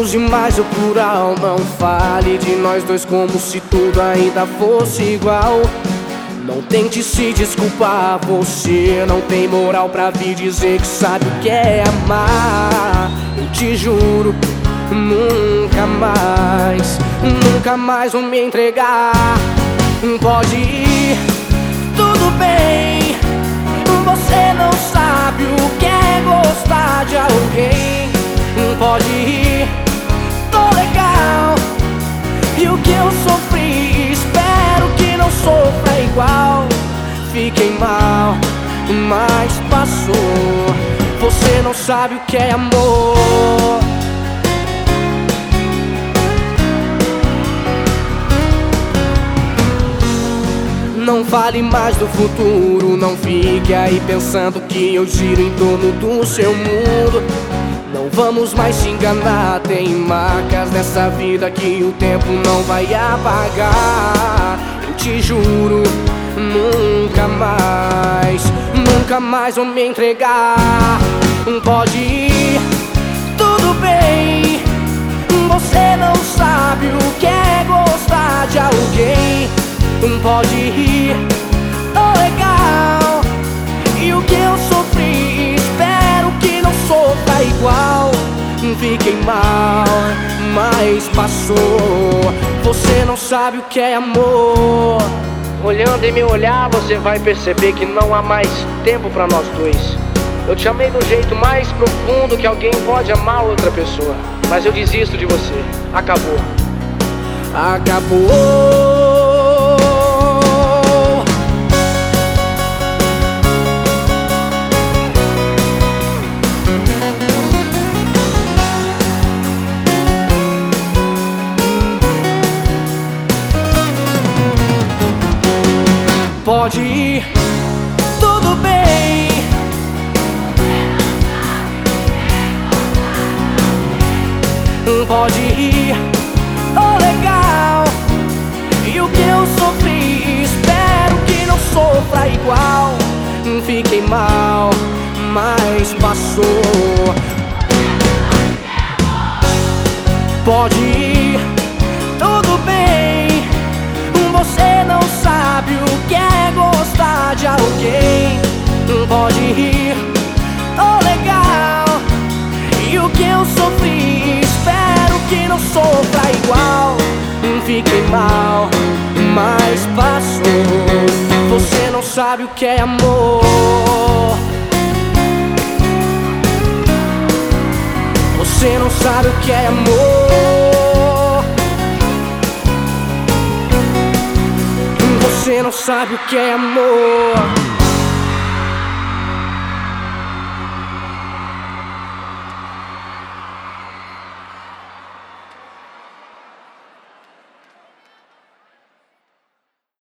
use mais o plural. Não fale de nós dois como se tudo ainda fosse igual. Não tente se desculpar, você não tem moral pra vir dizer que sabe o que é amar. Eu te juro, nunca mais, nunca mais vou me entregar. Pode ir, tudo bem. Você não sabe o E o que eu sofri, espero que não sofra igual. Fiquei mal, mas passou. Você não sabe o que é amor. Não fale mais do futuro, não fique aí pensando que eu giro em torno do seu mundo. Não vamos mais se enganar, tem marcas nessa vida que o tempo não vai apagar. Eu te juro, nunca mais, nunca mais vou me entregar. Pode ir, tudo bem. Você não sabe o que é gostar de alguém. Pode ir, Fiquei mal, mas passou. Você não sabe o que é amor. Olhando em meu olhar, você vai perceber que não há mais tempo pra nós dois. Eu te amei do jeito mais profundo que alguém pode amar outra pessoa. Mas eu desisto de você. Acabou. Acabou. Pode ir, tudo bem. Pode ir, oh legal. E o que eu sofri, espero que não sofra igual. Fiquei mal, mas passou. Pode ir, Pode ir, oh legal. E o que eu sofri, espero que não sofra igual. Fiquei mal, mas passou. Você não sabe o que é amor. Você não sabe o que é amor. Você não sabe o que é amor.